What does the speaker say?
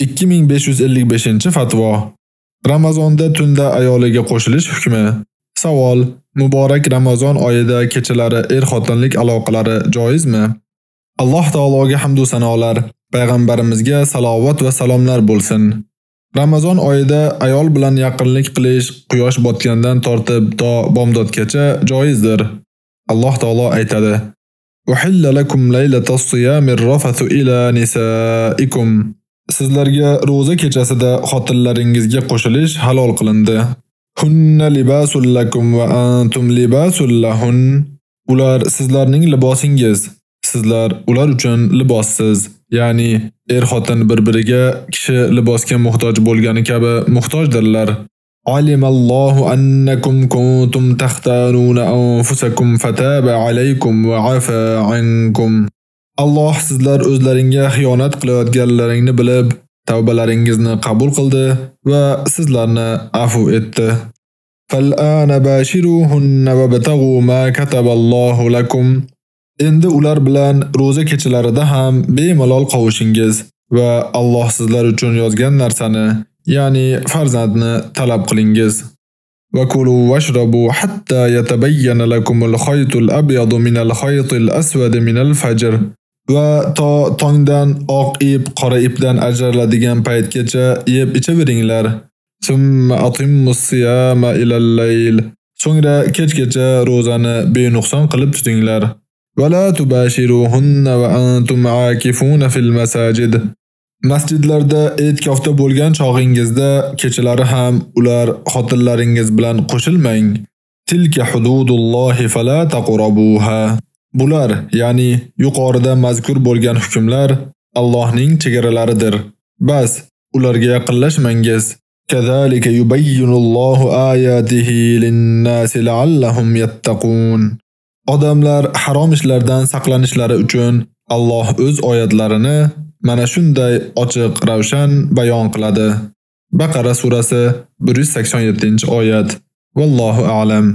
2555-fatvo. Ramazonda tunda ayoliga qo'shilish hukmi. Savol: Muborak Ramazon oyida kechalari er-xotinlik aloqalari joizmi? Alloh taologa hamd va sanolar, payg'ambarimizga salovat va salomlar bo'lsin. Ramazon oyida ayol bilan yaqinlik qilish quyosh botgandan tortib to bomdodgacha joizdir. Alloh taolo aytadi: "Uhilla lakum laylatas siyamir rafathu ila nisaikum." Sizlarga roza kechasida xotinlaringizga qo'shilish halol qilindi. Hunna libasul lakum va antum libasul lahun. Ular sizlarning libosingiz, sizlar ular uchun libossiz. Ya'ni er-xotin bir-biriga kishi libosga muhtoj bo'lgani kabi muhtojdirlar. Alimallohu annakum kuntum taxtaruna anfusakum fataba alaykum va afa ankum. Alloh sizlar o'zlaringga xiyonat qilayotganlaringni bilib, tavbalaringizni qabul qildi va sizlarni afu etdi. Fal'ana bashiruhunna wabtaghu ma kataballohu lakum. Endi ular bilan roza kechalarida ham bemalol qovushingiz va Alloh sizlar uchun yozgan narsani, ya'ni farzandni talab qilingiz. Va kulu washrabu hatta yatabayyana lakumul khaytul abyadu minal khaytil aswadi minal fajr. Va to tongdan oq ip qora ipdan ajraladigan paytgacha yeb ichaveringlar. Summa atimmus siyama ilal layl. So'ngra kechgacha rozani benuqson qilib tutinglar. Va la tubashiruhunna va antum aakifuna fil masajid. Masjidlarda e'tikofda bo'lgan chog'ingizda kechalari ham ular xotinlaringiz bilan qo'shilmang. Tilka hududullohi fala taqrabuha. Bular, ya'ni yuqorida mazkur bo'lgan hukmlar Allohning chegaralaridir. Bas, ularga yaqinlashmangiz. Kazalika yubayyinullohu ayatihi lin-nasi la'allahum yattaqun. Odamlar harom ishlardan saqlanishlari uchun Alloh o'z oyatlarini mana shunday ochiq, ravshan bayon qiladi. Baqara surasi 187-oyat. Vallohu a'lam.